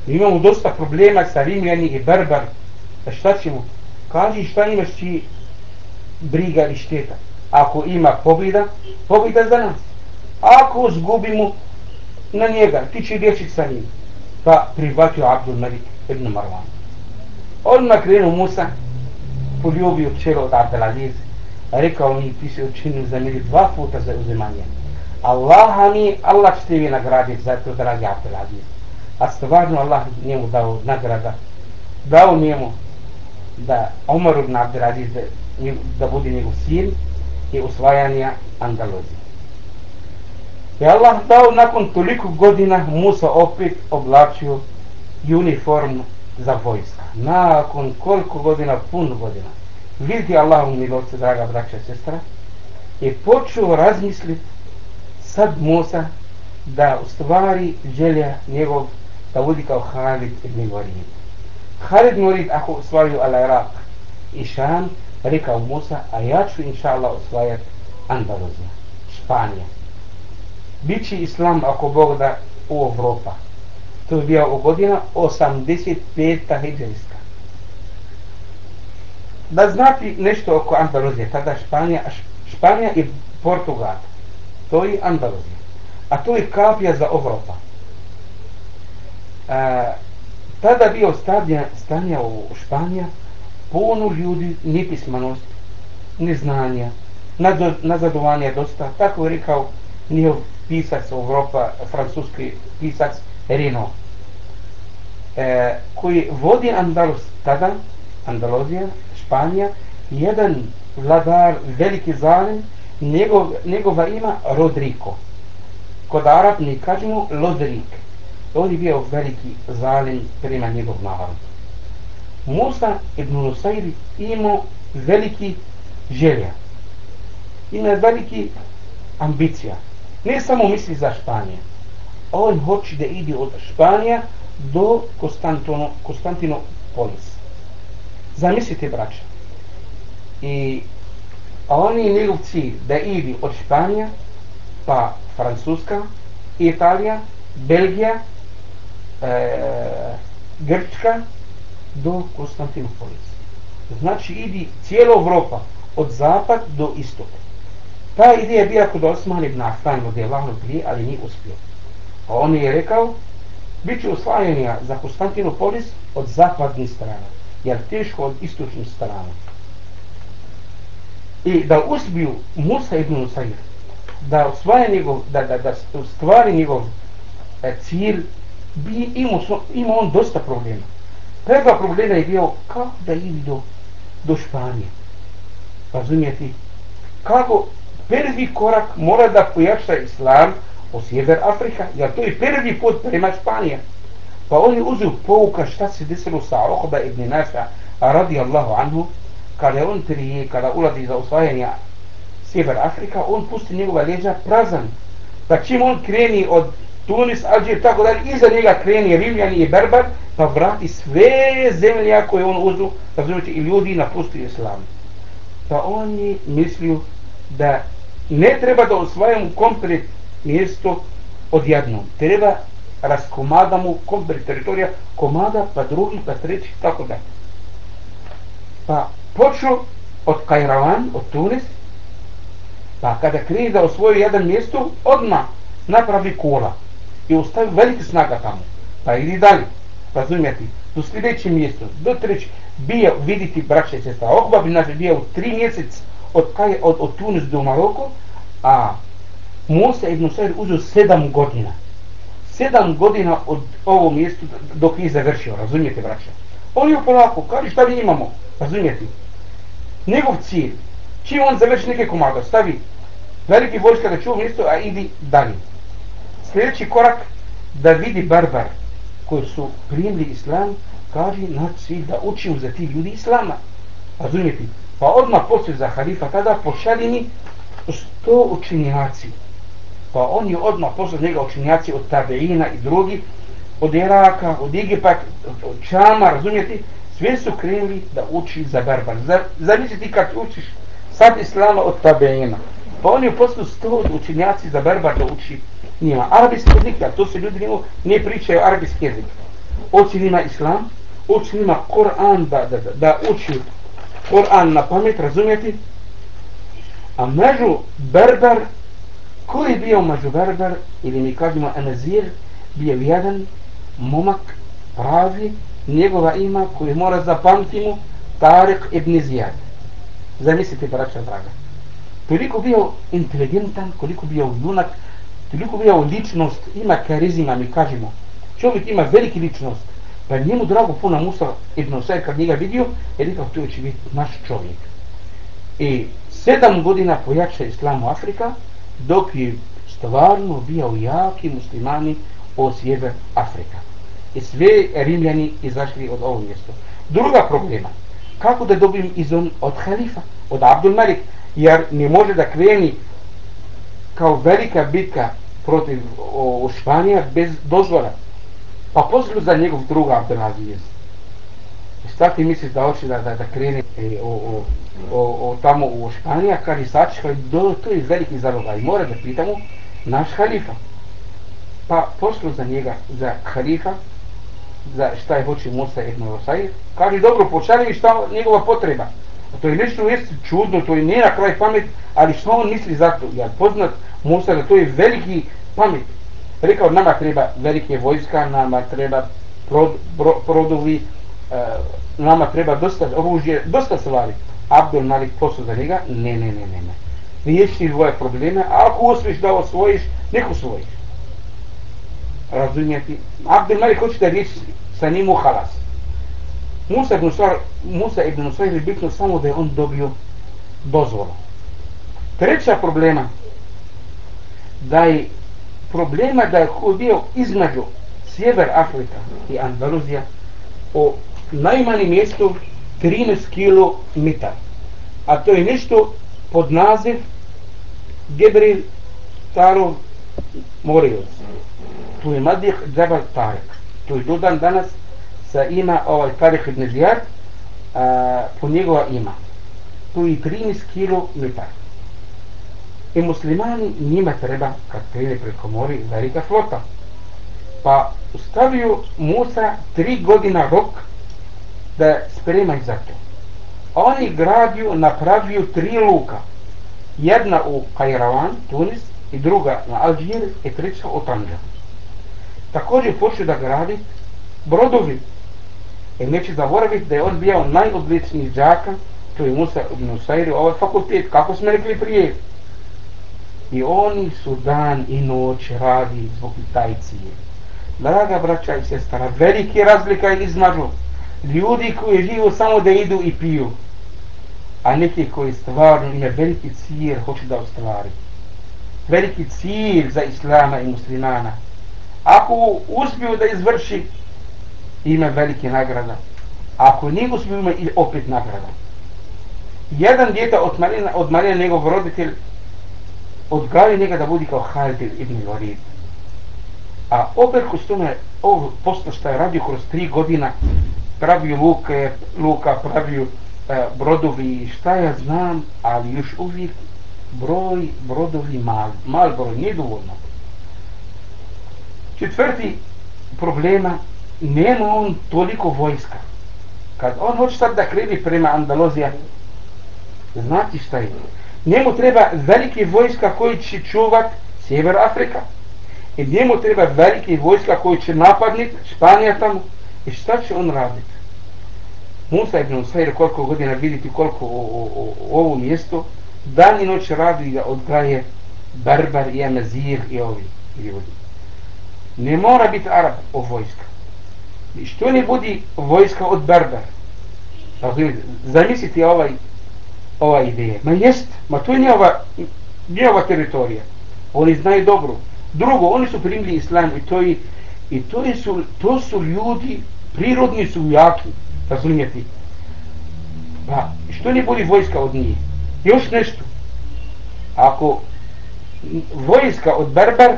mi imamo dosta problema sa Rimljani i Berber, a šta ćemo? Kaže, šta imaš ti briga i šteta? ako ima pobjeda, pobjeda za nas. Ako zgubimo na njega, ti će riješiti sa njim. Pa prihvatio Abdul Malik ibn Marwan. Odmah krenuo Musa, poljubio čelo od Abdelaziz, rekao mi, ti se učinio za mene dva puta za uzimanje. Allah mi, Allah će tebi nagraditi za to, dragi Abdelaziz. A stvarno Allah njemu dao nagrada, dao njemu da Omar ibn Abdelaziz da, da bude njegov sin, i usvajanja Andaluzije. I Allah dao nakon toliko godina Musa opet oblačio uniformu za vojska. Nakon koliko godina, pun godina. Vidite Allahom milosti, draga braća i sestra, i počeo razmisliti sad Musa da u stvari želja njegov da vodi kao Halid ibn Walid. Halid Murid ako usvaju al-Iraq i Šan, rekao Musa, a ja ću inša Allah osvajati Andaluzija, Španija. Biće islam ako Bog da u Evropa. To je bio u godina 85. hijđarska. Da znati nešto oko Andaluzije, tada Španija, Španija i Portugal, to je Andaluzija. A to je kapija za Evropa. E, tada bio stadija, stanja u Španija, puno ljudi nepismanost, neznanja, nazadovanja dosta, tako je rekao njihov pisac Evropa, francuski pisac Reno, e, koji vodi Andalus tada, Andaluzija, Španija, jedan vladar, veliki zalim, njegov, njegova ima Rodriko. Kod Arab mi kažemo Lodrik. On je bio veliki zalim prema njegov narod. Musa ibn Nusayri imao veliki želja. Ima veliki ambicija. Ne samo misli za Španije. On hoće da ide od Španija do Konstantino, Konstantinopolis. Zamislite, braća. I A oni imaju cilj da idu od Španija pa Francuska, Italija, Belgija, e, Grčka do Konstantinopolis. Znači idi cijela Evropa od zapad do istoka. Ta ideja je bila kod Osman ibn Affan od Jelahu prije, ali nije uspio. A on je rekao, bit će usvajenja za Konstantinopolis od zapadnih strana, jer teško od istočnih strana. I da uspiju Musa ibn Usair, da osvaja njegov, da, da, da stvari njegov e, cilj, bi imao, imao on dosta problema. Prva problema je bio kako da idu do, do Španije. razumijeti Kako prvi korak mora da pojača islam o sjever Afrika, jer to je prvi put prema Španija Pa on je uzeo pouka šta se desilo sa Ohoba ibn Nasa radijallahu radi Allahu anhu, kada on trije, kada ulazi za osvajanje sjever Afrika, on pusti njegova leđa prazan. Pa čim on kreni od Tunis, Alžir, tako dalje, iza njega kreni Rimljani i Berber, pa vrati sve zemlje koje on uzu, razumijete, i ljudi napusti islam. Pa on je mislio da ne treba da osvajamo komplet mjesto odjednom. Treba raskomadamo komplet teritorija, komada, pa drugi, pa treći, tako da. Pa počeo od Kajravan, od Tunis, pa kada krije da osvoju jedan mjesto, odmah napravi kola i ostavi velike snaga tamo. Pa idi dalje, razumijete, do sljedećeg mjesta, do treći, bio viditi braće cesta. sestra. Okba bi nas bio u tri mjesec od, kaj, od, od Tunis do Maroko, a Musa ibn Sajr uzeo sedam godina. Sedam godina od ovog mjesta dok je završio, razumijete braće. On je polako, kaže šta mi imamo, razumijete. Njegov cilj, čim on završi neke komada, stavi veliki vojska da čuva mjesto, a idi dalje. Sljedeći korak da vidi barbar koji su primili islam kaže na cilj da učim za ti ljudi islama. Razumijete? Pa odmah poslije za halifa tada pošali mi sto učenjaci pa on je odmah poslije njega učenjaci od Tabeina i drugi od Iraka, od Egipta, od Čama, razumijete? Sve su krenuli da uči za barbar zamislite kad učiš sad islama od Tabeina pa oni u poslu sto učenjaci za barbar da uči njima. Arabijski jezik, to se ljudi njemu ne pričaju arabijski jezik. Oči njima islam, oči njima Koran, da, da, da, da uči Koran na pamet, razumijete? A među Berber, koji je bio među Berber, ili mi kažemo Anazir, bio jedan momak, pravi, njegova ima koji mora zapamtiti mu Tarik ibn Zijad. Zamislite, braća draga. Toliko bio inteligentan, koliko bio junak, toliko bio ličnost, ima karizma, mi kažemo. Čovjek ima veliki ličnost. Pa njemu drago puno Musa ibn Osaj kad njega vidio, je rekao, to će biti naš čovjek. I sedam godina pojača islamu Afrika, dok je stvarno bio jaki muslimani od sjever Afrika. I sve rimljani izašli od ovog mjesta. Druga problema, kako da dobijem izon od halifa, od Abdul Malik, jer ne može da kreni kao velika bitka protiv o, o Španija bez dozvora. Pa pozivio za njegov druga Abdelaziz. I šta ti misliš da hoće da, da, da krene e, o, o, o, o, tamo u Španija, kad je sačekao, do, to je veliki zarobaj. Mora da pitamo naš halifa. Pa poslu za njega, za halifa, za šta je hoće Musa ibn Rosaj, kaže dobro, počali šta njegova potreba. A to je nešto jest čudno, to je nije na kraj pamet, ali što on misli za to? Ja poznat Musa da to je veliki pamet. Rekao, nama treba velike vojska, nama treba prod, bro, prodovi, e, nama treba dosta oružje, dosta stvari. Abdul Malik posao za njega, ne, ne, ne, ne, ne. Riješi dvoje probleme, a ako uspiješ da osvojiš, neko osvojiš razumjeti. Abdul Malik hoće da riješi sa njim u halas. Musa ibn Sar, Musa ibn Sar je bitno samo da je on dobio dozvolu. Treća problema, da je problema da je bio između Sjever Afrika i Andaluzija o najmanji mjestu 13 km. A to je nešto pod naziv Gebril Tarov Morius. Tu je nadih Džabal Tarek. Tu je dodan danas sa ima ovaj Tarek ibn Zijad po njegova ima. Tu je 13 km. I muslimani njima treba, kad krene preko mori, velika flota. Pa ustavio Musa tri godina rok da spremaj za to. Oni gradio, napravio tri luka. Jedna u Kajravan, Tunis, i druga na Alžir, i treća u Tanja. Također počeo da gradi brodovi. I neće zaboraviti da je on bio najodličniji džaka, to je Musa ibn Usairi, ovaj fakultet, kako smo rekli prije. I oni su dan i noć radi zbog taj cilj. Draga braća i sestara, veliki razlika je između ljudi koji živu samo da idu i piju, a neki koji stvarno ima veliki cilj hoće da ostvari. Veliki cilj za islama i muslimana. Ako uspiju da izvrši, ima velike nagrada. Ako nije uspiju, ima opet nagrada. Jedan djeta od Marina, od Marina njegov roditelj, odgavi njega da budi kao Halid ibn Walid. A Ober s ovo poslo što je radio kroz tri godina, pravio luke, luka, pravio e, brodovi, šta ja znam, ali još uvijek broj brodovi mal, mal broj, nije dovoljno. Četvrti problema, nema on toliko vojska. Kad on hoće sad da kreni prema Andalozija, znati šta je. Njemu treba veliki vojska koji će čuvat Sjever Afrika. I njemu treba veliki vojska koji će napadnit Španija tamo. I šta će on raditi? Musa ibn Usair koliko godina vidite koliko o, o, o, u ovom dan i noć radi da odgaje Barbar i Amazir i ovi ljudi. Ne mora biti Arab o vojska. I što ne budi vojska od Barbar? Dakle, zamislite ovaj ova ideja. Ma jest, ma to je njeva, njeva teritorija. Oni znaju dobro. Drugo, oni su primili islam i to, i, i to, su, to su ljudi, prirodni su jaki, razumijeti. Pa, što ne budi vojska od njih? Još nešto. Ako vojska od Berber,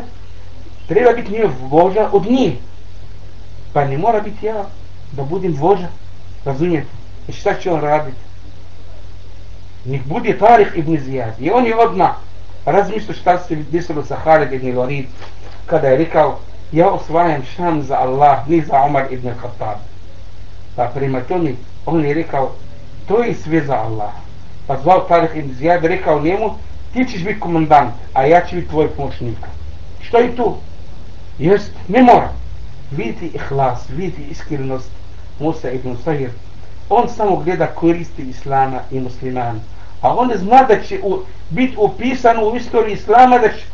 treba biti nije voža od njih. Pa ne mora biti ja da budem voža, razumijete. I šta će on raditi? nek bude Tarih ibn Zijad. I on je odmah razmišljao šta se desilo sa Halid ibn Walid kada je rekao ja osvajam šam za Allah, ni za Omar ibn Khattab. Pa prema tome on je rekao to je sve za Allah. Pa zvao Tarih ibn Zijad rekao njemu ti ćeš biti komandant, a ja ću biti tvoj pomoćnik. Što je tu? Jest, ne mora. Vidite ihlas, vidite iskrenost Musa ibn Sahir. On samo gleda koristi Islama i muslimana a on zna da će u, biti upisan u istoriji Islama, da će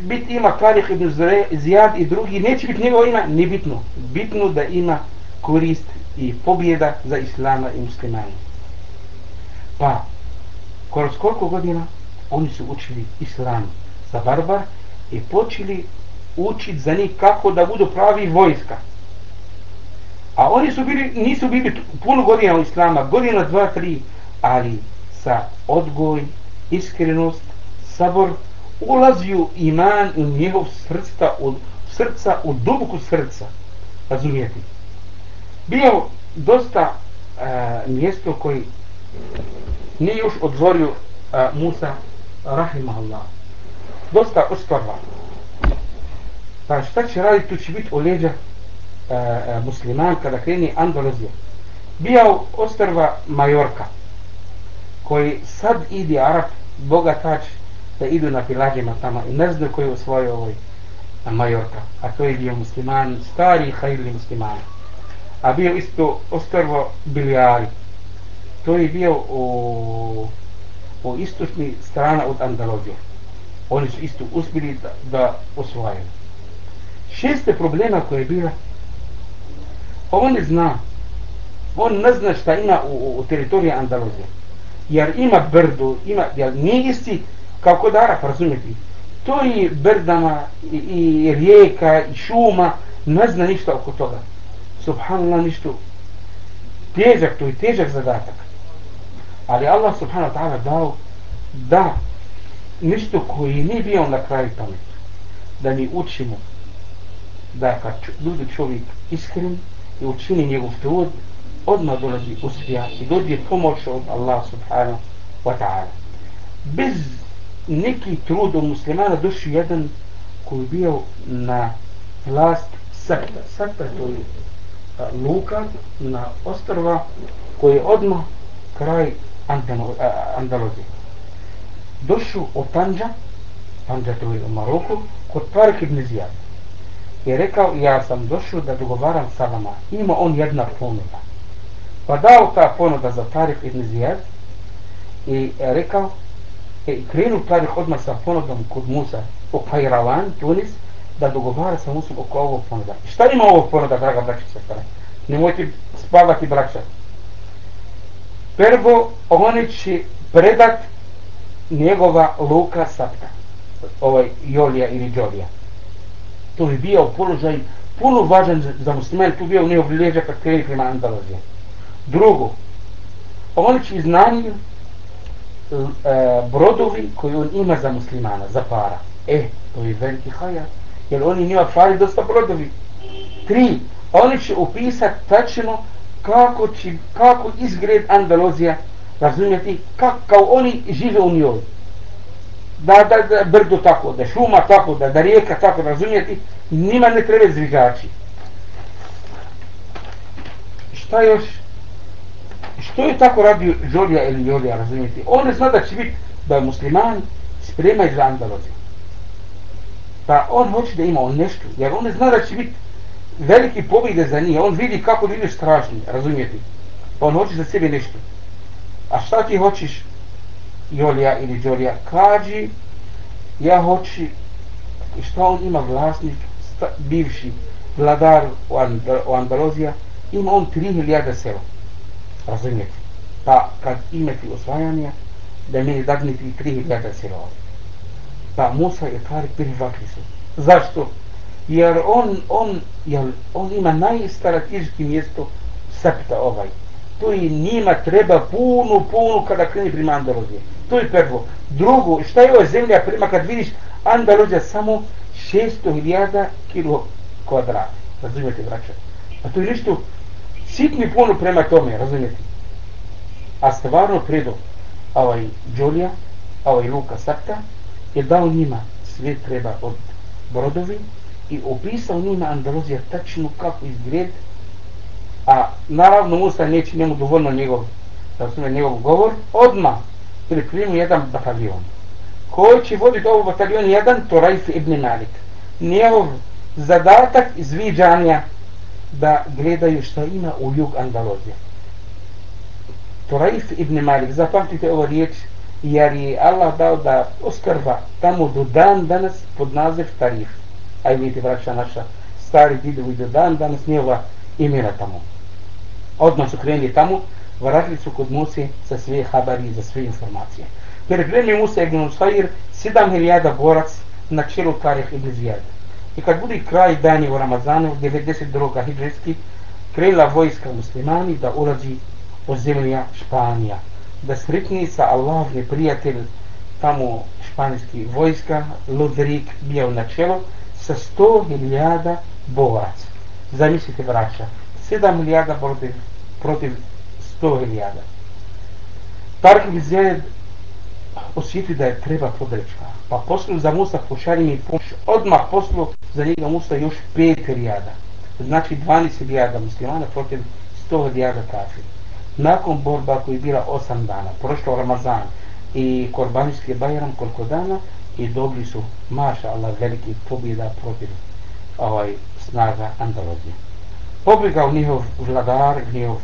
biti ima Tarih ibn Zijad i drugi, neće biti njegov ima, nebitno. bitno. Bitno da ima korist i pobjeda za Islama i muslimani. Pa, kroz koliko godina oni su učili Islam za barbar i počeli učit za njih kako da budu pravi vojska. A oni su bili, nisu bili puno godina u Islama, godina, dva, tri, ali sa odgoj, iskrenost, sabor, ulazio iman u njegov srca, u srca, u duboku srca. Razumijete? Bio dosta e, mjesto koji nije još odvorio e, Musa, rahimahullah. Dosta ostvarva. Pa šta će raditi, tu će biti u leđa e, e, musliman kada kreni Andaluzija. Bio ostrva Majorka koji sad ide Arab bogatač da idu na pilađima tamo i ne znaju koji je osvojio ovoj e, Majorka a to je bio musliman stari hajli musliman a bio isto ostrvo Bilijari to je bio u, u istočni strana od Andaluzije. oni su isto uspili da, da osvojaju šeste problema koje je bila on ne zna on ne zna šta ima u, u, u teritoriji Andaluzije. jer ima brdo, ima, jer nije isti kao kod Arab, pa razumijete? To i brdama, i, i rijeka, i šuma, ne zna ništa oko toga. Subhanallah, ništa. Težak, to je težak zadatak. Ali Allah subhanahu wa ta'ala dao da nešto koji nije bio na kraju pamet. Da mi učimo da kad bude čovjek iskren i učini njegov trud, odmah dolazi uspija i dobije pomoć od Allah subhanahu wa ta'ala. Bez neki trud od muslimana došli jedan koji je bio na vlast Sakta. Sakta to je luka na ostrva koji je odmah kraj Andaluzije. Došao od Tanja, Tanja to je u Maroku, kod Tarik ibn Zijad je rekao, ja sam došao da dogovaram sa vama. Ima on jedna ponuda. Pa dao ta ponuda za Tarik ibn Zijad i e, rekao, i krenu Tarik odmah sa ponudom kod Musa u Kajravan, Tunis, da dogovara sa Musom oko ovog ponuda. I šta ima ovog ponuda, draga braća se? Nemojte spavati braća. Prvo, oni će predat njegova luka sapta. Ovaj Jolija ili Đolija. To bi bio položaj puno važan za musliman, tu bio u njegov kad kreni prema Andaluzije. Drugo, oni će znanje e, e brodovi koji on ima za muslimana, za para. E, to je veliki hajat. Jer oni njima fali dosta brodovi. Tri, oni će upisati tačno kako, će, kako izgled Andaluzija, razumjeti kako, kao oni žive u njoj. Da, da, da brdo tako, da šuma tako, da, da rijeka tako, razumijeti, njima ne treba zvižači. Šta još? Što je tako radio Žolija ili Jolija, razumijeti? On ne zna da će biti, da je musliman sprema iz Andaluziju. Pa on hoće da ima on nešto, jer on ne zna da će biti veliki pobjede za njih, on vidi kako ljudi strašni, razumijeti? Pa on hoće za sebe nešto. A šta ti hoćeš, Jolija ili Đolija? Kaži, ja hoću, i šta on ima vlasnik, sta, bivši vladar u, Andal u Andaluzija, ima on 3000 sela. Razumijete? Pa kad imate osvajanja, da mi dadnete 3000 sela. Pa Musa i Kari prihvatili su. Zašto? jer on, on, jer on ima najstrateški mjesto septa ovaj. To i njima treba puno, puno kada kreni prima Andaluzije. To je prvo. Drugo, šta je ova zemlja prima kad vidiš Andaluzija samo 600.000 kilo kvadrat. Razumijete, braće? A pa to je nešto sitni puno prema tome, razumijete? A stvarno predo ovaj Đolija, ovaj Luka Sakta, je dao njima sve treba od brodovi, i opisao njima Andaluzija tačno kako izgled a naravno Musa neće njemu dovoljno njegov da njegov govor ili pripremu jedan batalion koji će voditi ovu batalion jedan? To Torajf ibn Malik. Njegov zadatak iz Viđanja da gledaju što ima u jug Andaluzija Torajf ibn Malik zapamtite ovo riječ jer je Allah dao da oskrva tamo do dan danas pod naziv Tarif. A vidite vraća naša stari didovi do dan, danas njegova imena tamo. Odmah su krenuli tamo, vratili su kod Musi sa sve habari i za sve informacije. Pripremio Musa ibn Usfajir 7000 borac na čelu Tarih ibn Zijad. I kad bude kraj dani u Ramazanu, 92. hijđarski, krela vojska muslimani da ulazi u zemlja Španija. Da sretni sa Allahom prijatelj tamo španijski vojska, Ludrik bio na čelu, sa 100 milijada boraca. Zamislite braća, 7 milijada protiv, protiv 100 hiljada. Tark Vizijed osjeti da je treba podrečka. Pa poslu za Musa pošaljem mi pomoć. Odmah poslu za njega Musa još 5 hiljada, Znači 12 hiljada muslimana protiv 100 hiljada kafir. Nakon borba koji je bila 8 dana, prošlo Ramazan i Korbanijski Bajram koliko dana, i dobili su maša Allah veliki pobjeda protiv ovaj snaga Andaluzije. Pobjegao njihov vladar, njihov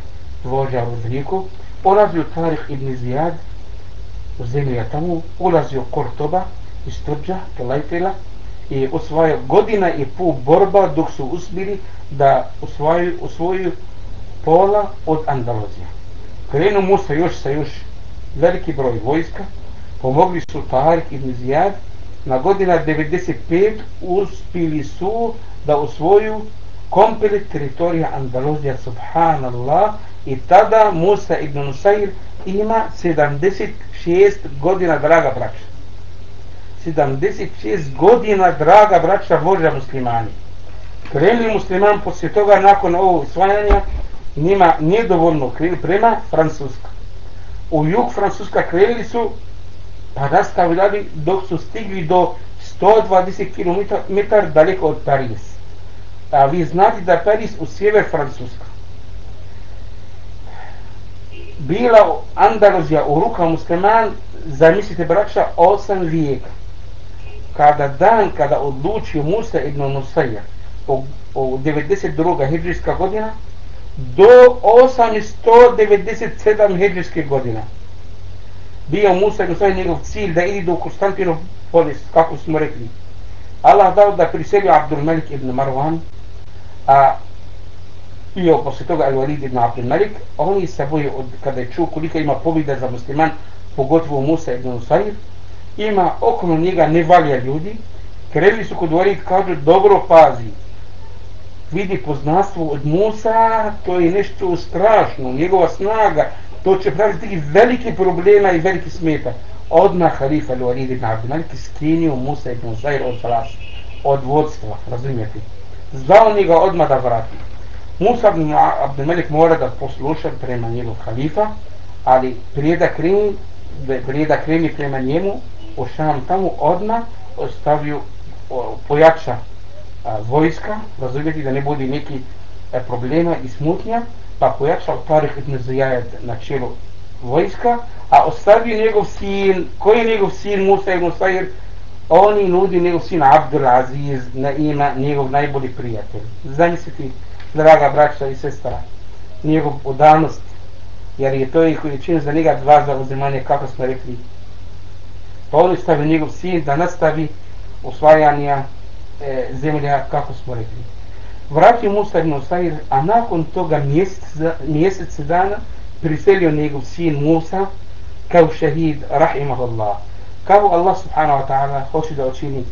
vođa u Zniku, ulazio Tarih ibn Zijad u zemlji tamo, ulazio Kortoba iz Turđa, Kelajtela, i osvajao godina i pol borba dok su uspili da osvajaju, osvoju pola od Andaluzije. Krenu Musa još sa još veliki broj vojska, pomogli su Tarik ibn Zijad, na godina 95 uspili su da osvoju komplet teritorija Andaluzija, subhanallah, i tada Musa ibn Nusair ima 76 godina, draga braća. 76 godina, draga braća, vođa muslimani. Kremlji musliman poslije toga, nakon ovog svajanja, njima nije dovoljno prema Francuska. U jug Francuska krenuli su, pa nastavljali dok su stigli do 120 km daleko od Paris. A vi znate da Paris u sjever Francuska. Bila Andaluzija u rukama musliman, zamislite braća, 8 vijeka. Kada dan, kada odlučio Musa ibn Nusaja, u, u 92. hijđarska godina, do 897 hijđarske godina, bio Musa ibn Nusaja njegov cilj da idi do Konstantinopolis, kako smo rekli. Allah dao da priselio Abdul Malik ibn Marwan, a bio posle toga Al-Walid ibn Abdul Malik, oni se boje od kada je čuo koliko ima pobjeda za musliman, pogotovo Musa ibn Usair, ima okolo njega nevalja ljudi, krenuli su kod Walid, kažu, dobro pazi, vidi poznanstvo od Musa, to je nešto strašno, njegova snaga, to će praviti velike problema i velike smeta. Odmah halifa Al-Walid ibn Abdul Malik skinio Musa ibn Usair od falaša, od vodstva, razumijete? Zvao njega odmah da vrati. Musa ibn Abdul Malik mora da posluša prema njegov halifa, ali prije da kreni, prije da kreni prema njemu, u šam tamo odmah ostavio, pojača a, vojska, razumijeti da ne bude neki a, e, problema i smutnja, pa pojačao Tarih ibn Zijad na čelu vojska, a ostavio njegov sin, koji je njegov sin? Musa ibn Sajir, oni nudi njegov sin Abdul Aziz na ima njegov najbolji prijatelj. Zamislite, draga braća i sestra, njegov odanost, jer je to i koji čini za njega dva za uzimanje, kako smo rekli. Pa on stavio njegov sin da nastavi usvajanja e, zemlja, kako smo rekli. Vratio Musa ibn Usair, a nakon toga mjesec, mjesec dana priselio njegov sin Musa kao šehid, rahimahullah. Kao Allah subhanahu wa ta'ala hoće da učini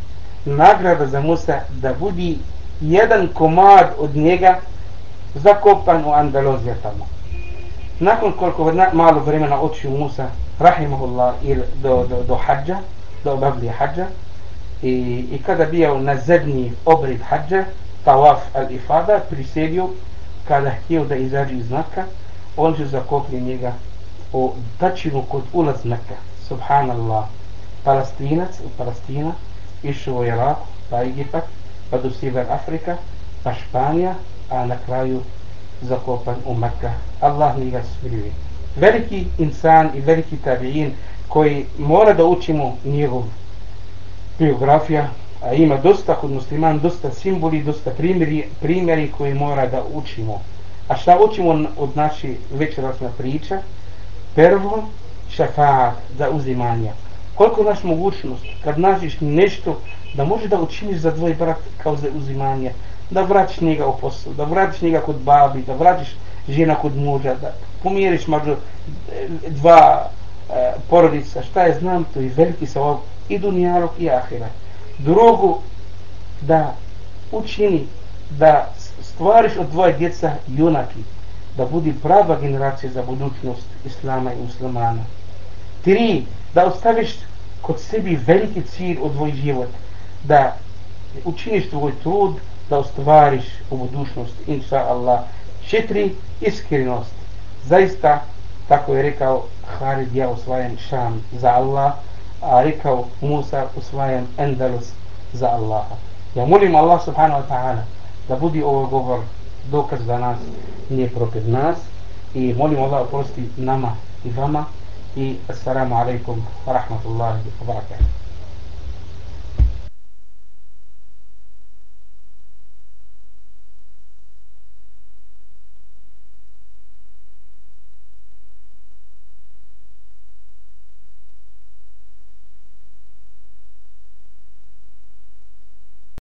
nagrada za Musa da budi jedan komad od njega zakopan u Andaluzija tamo. Nakon koliko malo vremena očio Musa, rahimahullah, il, do, do, do hađa, do obavlja hađa, i, i kada bio na zadnji obred hađa, tawaf al-ifada, prisedio, kada htio da izađe iz Maka, on će zakopli njega u dačinu kod ulaz Maka. Subhanallah. Palestinac u Palestina, išao u Iraku, pa Egipat, pa do Sjever Afrika, pa Španija, a na kraju zakopan u Mekka. Allah mi ga smiluje. Veliki insan i veliki tabiin koji mora da učimo njegov biografija, a ima dosta kod musliman, dosta simboli, dosta primjeri, primjeri koji mora da učimo. A šta učimo od naše večerasna priča? Prvo, šafaat za uzimanje. Koliko naš mogućnost, kad nađeš nešto, da može da učiniš za tvoj brat kao za uzimanje, da vratiš njega u poslu, da vratiš njega kod babi, da vratiš žena kod muža, da pomiriš mađu e, dva e, porodica, šta je znam, to je veliki sa ovog i dunjalog i ahira. Drugo, da učini, da stvariš od dvoje djeca junaki, da budi prava generacija za budućnost Islama i muslimana. Tri, da ostaviš kod sebi veliki cilj od tvoj život, da učiniš tvoj trud, da ostvariš u budućnost, inša Allah. Četiri, iskrenost. Zaista, tako je rekao Halid, ja osvajam šam za Allah, a rekao Musa, osvajam Endalus za Allaha. Ja molim Allah subhanahu wa ta'ala da budi ovo govor dokaz za nas, nije protiv nas i molim Allah oprosti nama i vama i assalamu alaikum wa rahmatullahi wa barakatuh.